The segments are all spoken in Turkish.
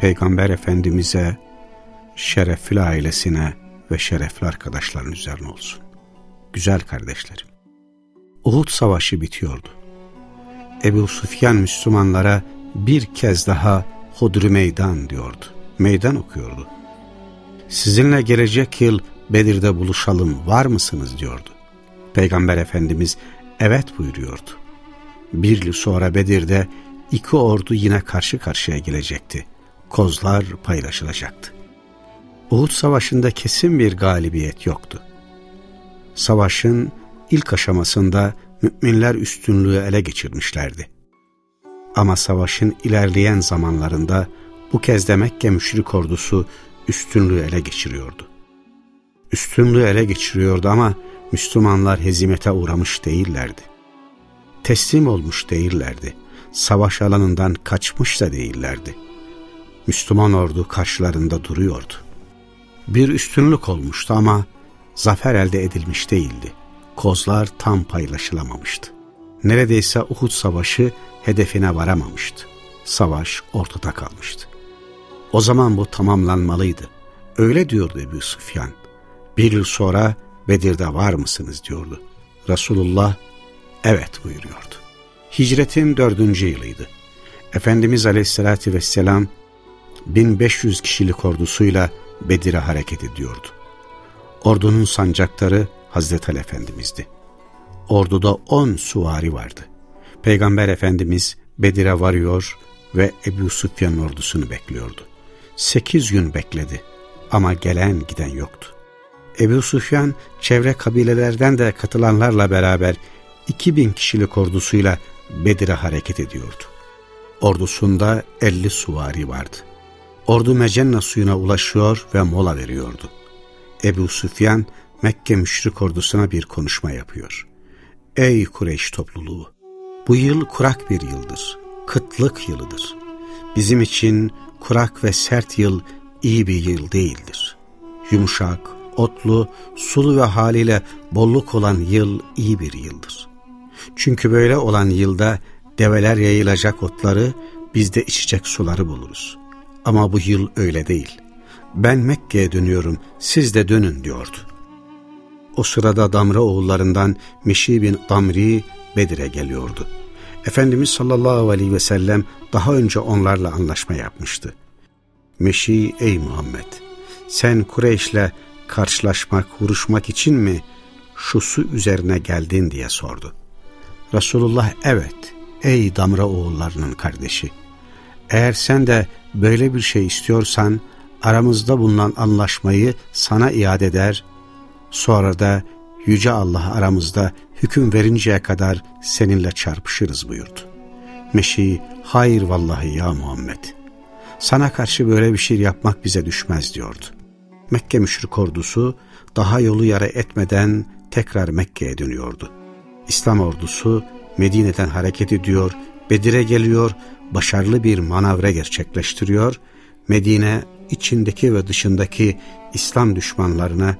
Peygamber Efendimiz'e, şerefli ailesine ve şerefli arkadaşların üzerine olsun. Güzel kardeşlerim, Uhud Savaşı bitiyordu. Ebu Sufyan Müslümanlara bir kez daha Hudri Meydan diyordu. Meydan okuyordu. Sizinle gelecek yıl Bedir'de buluşalım var mısınız diyordu. Peygamber Efendimiz evet buyuruyordu. Bir yıl sonra Bedir'de iki ordu yine karşı karşıya gelecekti. Kozlar paylaşılacaktı. Uhud Savaşı'nda kesin bir galibiyet yoktu. Savaşın ilk aşamasında müminler üstünlüğü ele geçirmişlerdi. Ama savaşın ilerleyen zamanlarında bu kez de Mekke müşrik ordusu üstünlüğü ele geçiriyordu. Üstünlüğü ele geçiriyordu ama Müslümanlar hezimete uğramış değillerdi. Teslim olmuş değillerdi. Savaş alanından kaçmış da değillerdi. Müslüman ordu karşılarında duruyordu. Bir üstünlük olmuştu ama zafer elde edilmiş değildi. Kozlar tam paylaşılamamıştı. Neredeyse Uhud Savaşı hedefine varamamıştı. Savaş ortada kalmıştı. O zaman bu tamamlanmalıydı. Öyle diyordu Ebu Süfyan. Bir yıl sonra Bedir'de var mısınız diyordu. Resulullah evet buyuruyordu. Hicretin dördüncü yılıydı. Efendimiz Aleyhisselatü Vesselam 1500 kişilik ordusuyla Bedir'e hareket ediyordu. Ordunun sancakları Hazreti Ali Efendimiz'di. Orduda on suvari vardı. Peygamber Efendimiz Bedir'e varıyor ve Ebu Süfyan ordusunu bekliyordu. Sekiz gün bekledi ama gelen giden yoktu. Ebu Süfyan çevre kabilelerden de katılanlarla beraber 2000 kişilik ordusuyla Bedir'e hareket ediyordu. Ordusunda 50 suvari vardı. Ordu Mecenna suyuna ulaşıyor ve mola veriyordu. Ebu Süfyan Mekke müşrik ordusuna bir konuşma yapıyor. Ey Kureyş topluluğu! Bu yıl kurak bir yıldır, kıtlık yılıdır. Bizim için kurak ve sert yıl iyi bir yıl değildir. Yumuşak, otlu, sulu ve haliyle bolluk olan yıl iyi bir yıldır. Çünkü böyle olan yılda develer yayılacak otları, biz de içecek suları buluruz. Ama bu yıl öyle değil. Ben Mekke'ye dönüyorum, siz de dönün diyordu. O sırada Damra oğullarından Mişi bin Damri Bedir'e geliyordu. Efendimiz sallallahu aleyhi ve sellem daha önce onlarla anlaşma yapmıştı. Meşi ey Muhammed sen Kureyş'le karşılaşmak, vuruşmak için mi şu su üzerine geldin diye sordu. Resulullah evet ey Damra oğullarının kardeşi eğer sen de böyle bir şey istiyorsan aramızda bulunan anlaşmayı sana iade eder sonra da Yüce Allah aramızda hüküm verinceye kadar seninle çarpışırız buyurdu. Meşi hayır vallahi ya Muhammed sana karşı böyle bir şey yapmak bize düşmez diyordu. Mekke müşrik ordusu daha yolu yara etmeden tekrar Mekke'ye dönüyordu. İslam ordusu Medine'den hareket ediyor, Bedir'e geliyor, başarılı bir manavra gerçekleştiriyor. Medine içindeki ve dışındaki İslam düşmanlarına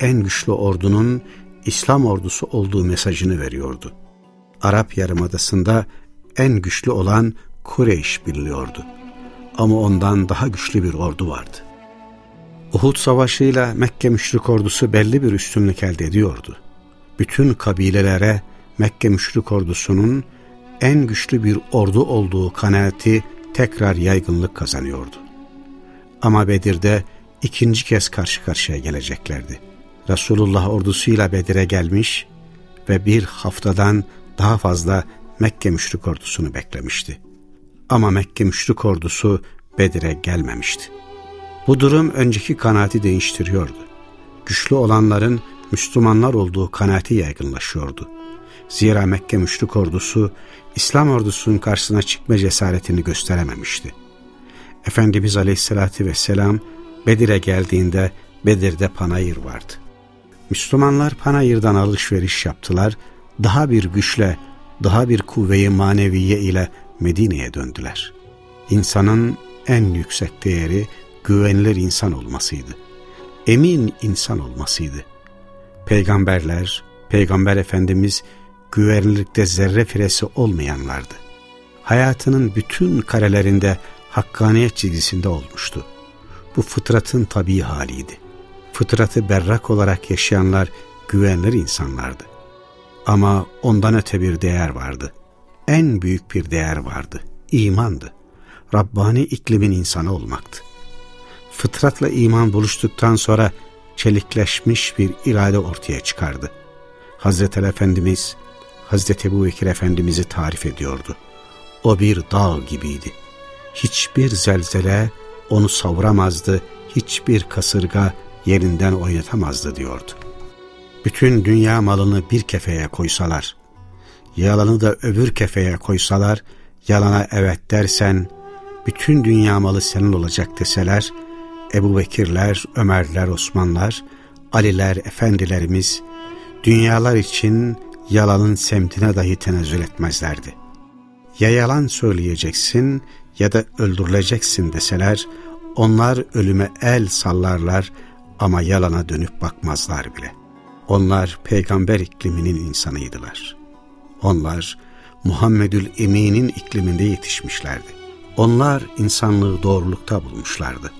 en güçlü ordunun İslam ordusu olduğu mesajını veriyordu. Arap Yarımadası'nda en güçlü olan Kureyş biliniyordu. Ama ondan daha güçlü bir ordu vardı. Uhud Savaşı'yla Mekke müşrik ordusu belli bir üstünlük elde ediyordu. Bütün kabilelere Mekke müşrik ordusunun en güçlü bir ordu olduğu kanaati tekrar yaygınlık kazanıyordu. Ama Bedir'de ikinci kez karşı karşıya geleceklerdi. Resulullah ordusuyla Bedir'e gelmiş ve bir haftadan daha fazla Mekke müşrik ordusunu beklemişti. Ama Mekke müşrik ordusu Bedir'e gelmemişti. Bu durum önceki kanaati değiştiriyordu. Güçlü olanların Müslümanlar olduğu kanaati yaygınlaşıyordu. Zira Mekke müşrik ordusu İslam ordusunun karşısına çıkma cesaretini gösterememişti. Efendimiz Aleyhisselatü Vesselam Bedir'e geldiğinde Bedir'de panayır vardı. Müslümanlar panayırdan alışveriş yaptılar, daha bir güçle, daha bir kuvveyi maneviye ile Medine'ye döndüler. İnsanın en yüksek değeri güvenilir insan olmasıydı. Emin insan olmasıydı. Peygamberler, Peygamber Efendimiz güvenilirlikte zerre firesi olmayanlardı. Hayatının bütün karelerinde hakkaniyet çizgisinde olmuştu. Bu fıtratın tabii haliydi. Fıtratı berrak olarak yaşayanlar güvenilir insanlardı. Ama ondan öte bir değer vardı. En büyük bir değer vardı. İmandı. Rabbani iklimin insanı olmaktı. Fıtratla iman buluştuktan sonra çelikleşmiş bir irade ortaya çıkardı. Hazreti Efendimiz, Hazreti Ebu Bekir Efendimiz'i tarif ediyordu. O bir dağ gibiydi. Hiçbir zelzele onu savuramazdı, hiçbir kasırga yerinden oynatamazdı diyordu. Bütün dünya malını bir kefeye koysalar, yalanı da öbür kefeye koysalar, yalana evet dersen, bütün dünya malı senin olacak deseler, Ebu Bekirler, Ömerler, Osmanlar, Aliler, Efendilerimiz, dünyalar için yalanın semtine dahi tenezzül etmezlerdi. Ya yalan söyleyeceksin ya da öldürüleceksin deseler, onlar ölüme el sallarlar ama yalana dönüp bakmazlar bile. Onlar peygamber ikliminin insanıydılar. Onlar Muhammedül Emin'in ikliminde yetişmişlerdi. Onlar insanlığı doğrulukta bulmuşlardı.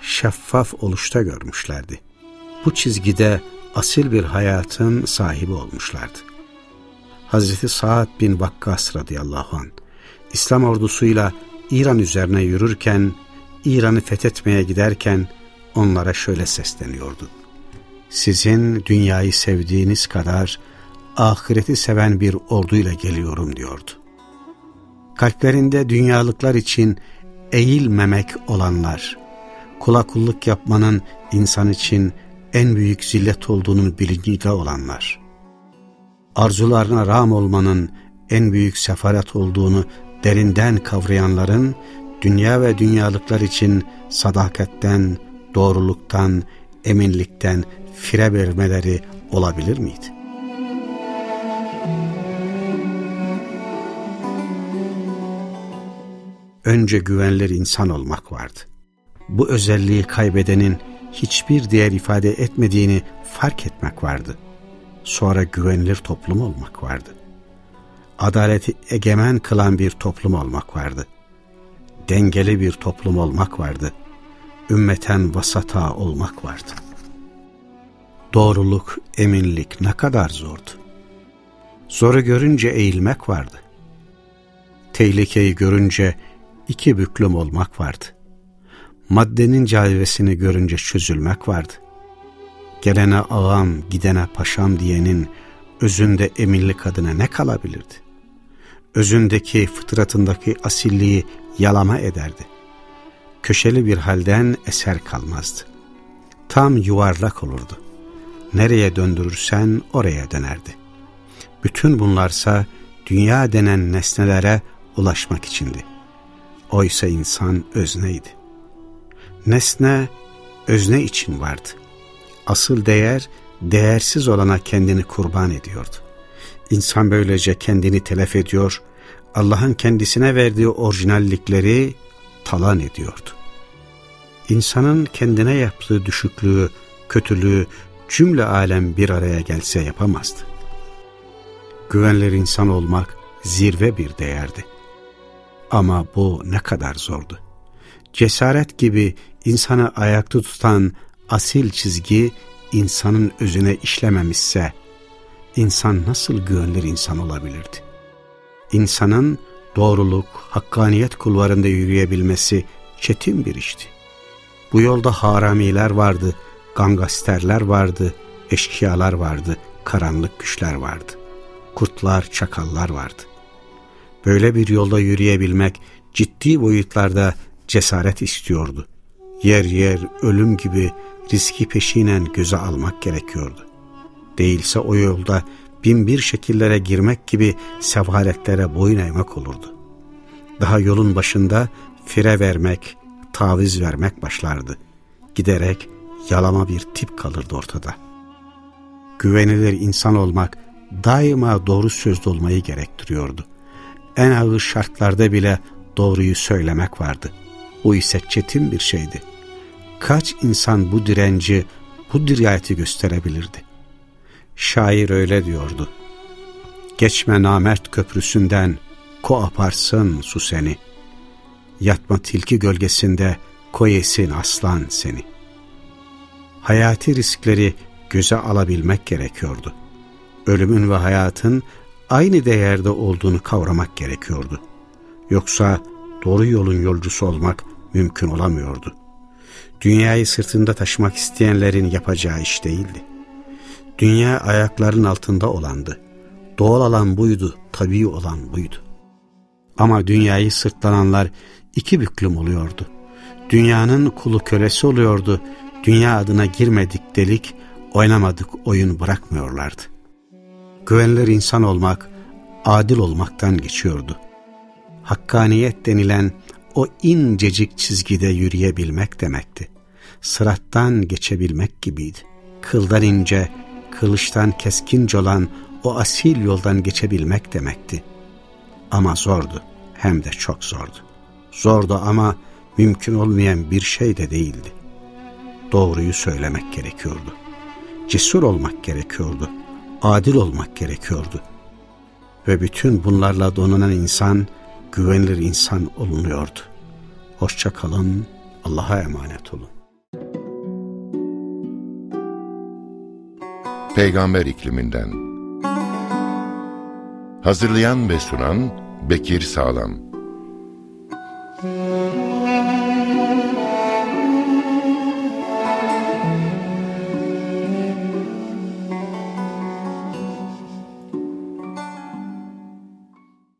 Şeffaf oluşta görmüşlerdi. Bu çizgide asil bir hayatın sahibi olmuşlardı. Hazreti Sa'd bin Vakkas radıyallahu an İslam ordusuyla İran üzerine yürürken, İran'ı fethetmeye giderken onlara şöyle sesleniyordu. Sizin dünyayı sevdiğiniz kadar ahireti seven bir orduyla geliyorum diyordu. Kalplerinde dünyalıklar için eğilmemek olanlar, kula kulluk yapmanın insan için en büyük zillet olduğunun bilincinde olanlar, arzularına ram olmanın en büyük sefaret olduğunu derinden kavrayanların dünya ve dünyalıklar için sadakatten, doğruluktan, eminlikten fire vermeleri olabilir miydi? Önce güvenilir insan olmak vardı. Bu özelliği kaybedenin hiçbir değer ifade etmediğini fark etmek vardı. Sonra güvenilir toplum olmak vardı. Adaleti egemen kılan bir toplum olmak vardı. Dengeli bir toplum olmak vardı. Ümmeten vasata olmak vardı. Doğruluk, eminlik ne kadar zordu. Zoru görünce eğilmek vardı. Tehlikeyi görünce iki büklüm olmak vardı. Maddenin cazibesini görünce çözülmek vardı. Gelene ağam, gidene paşam diyenin özünde eminlik adına ne kalabilirdi? Özündeki, fıtratındaki asilliği yalama ederdi. Köşeli bir halden eser kalmazdı. Tam yuvarlak olurdu. Nereye döndürürsen oraya dönerdi. Bütün bunlarsa dünya denen nesnelere ulaşmak içindi. Oysa insan özneydi. Nesne özne için vardı. Asıl değer değersiz olana kendini kurban ediyordu. İnsan böylece kendini telef ediyor, Allah'ın kendisine verdiği orijinallikleri talan ediyordu. İnsanın kendine yaptığı düşüklüğü, kötülüğü cümle alem bir araya gelse yapamazdı. Güvenilir insan olmak zirve bir değerdi. Ama bu ne kadar zordu. Cesaret gibi insanı ayakta tutan asil çizgi insanın özüne işlememişse insan nasıl güvenilir insan olabilirdi? İnsanın doğruluk, hakkaniyet kulvarında yürüyebilmesi çetin bir işti. Bu yolda haramiler vardı, gangasterler vardı, eşkıyalar vardı, karanlık güçler vardı. Kurtlar, çakallar vardı. Böyle bir yolda yürüyebilmek ciddi boyutlarda cesaret istiyordu. Yer yer ölüm gibi riski peşinen göze almak gerekiyordu. Değilse o yolda bin bir şekillere girmek gibi sefaletlere boyun eğmek olurdu. Daha yolun başında fire vermek, taviz vermek başlardı. Giderek yalama bir tip kalırdı ortada. Güvenilir insan olmak daima doğru sözlü olmayı gerektiriyordu. En ağır şartlarda bile doğruyu söylemek vardı. Bu ise çetin bir şeydi. Kaç insan bu direnci, bu dirayeti gösterebilirdi? Şair öyle diyordu. Geçme namert köprüsünden, ko aparsın su seni. Yatma tilki gölgesinde, koyesin aslan seni. Hayati riskleri göze alabilmek gerekiyordu. Ölümün ve hayatın aynı değerde olduğunu kavramak gerekiyordu. Yoksa doğru yolun yolcusu olmak mümkün olamıyordu. Dünyayı sırtında taşımak isteyenlerin yapacağı iş değildi. Dünya ayakların altında olandı. Doğal olan buydu, tabii olan buydu. Ama dünyayı sırtlananlar iki büklüm oluyordu. Dünyanın kulu kölesi oluyordu. Dünya adına girmedik delik, oynamadık oyun bırakmıyorlardı. Güvenilir insan olmak, adil olmaktan geçiyordu. Hakkaniyet denilen o incecik çizgide yürüyebilmek demekti. Sırattan geçebilmek gibiydi. Kıldan ince, kılıçtan keskince olan o asil yoldan geçebilmek demekti. Ama zordu, hem de çok zordu. Zordu ama mümkün olmayan bir şey de değildi. Doğruyu söylemek gerekiyordu. Cesur olmak gerekiyordu. Adil olmak gerekiyordu. Ve bütün bunlarla donanan insan, güvenilir insan olunuyordu. Hoşça kalın, Allah'a emanet olun. Peygamber ikliminden Hazırlayan ve sunan Bekir Sağlam